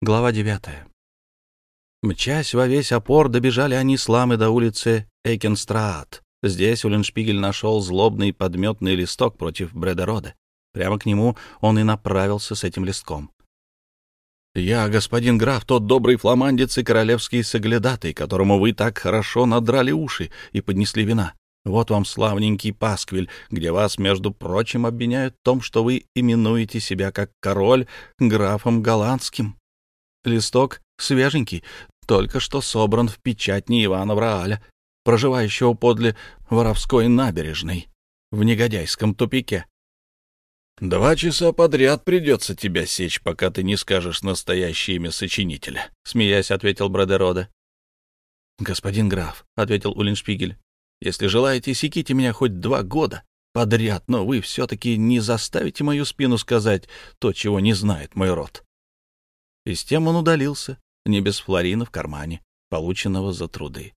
Глава девятая. Мчась во весь опор, добежали они с ламы до улицы Эйкенстраат. Здесь Уллиншпигель нашел злобный подметный листок против Бредерода. Прямо к нему он и направился с этим листком. «Я, господин граф, тот добрый фламандец и королевский соглядатый, которому вы так хорошо надрали уши и поднесли вина. Вот вам славненький пасквиль, где вас, между прочим, обвиняют в том, что вы именуете себя как король графом голландским. Листок свеженький, только что собран в печатне Ивана Врааля, проживающего подле Воровской набережной, в негодяйском тупике. «Два часа подряд придется тебя сечь, пока ты не скажешь настоящее имя сочинителя», — смеясь ответил Бродерода. «Господин граф», — ответил Уллиншпигель, — «если желаете, секите меня хоть два года подряд, но вы все-таки не заставите мою спину сказать то, чего не знает мой род». И с тем он удалился, не без флорина в кармане, полученного за труды.